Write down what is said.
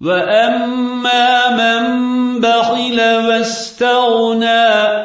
وأما من بخل واستغنى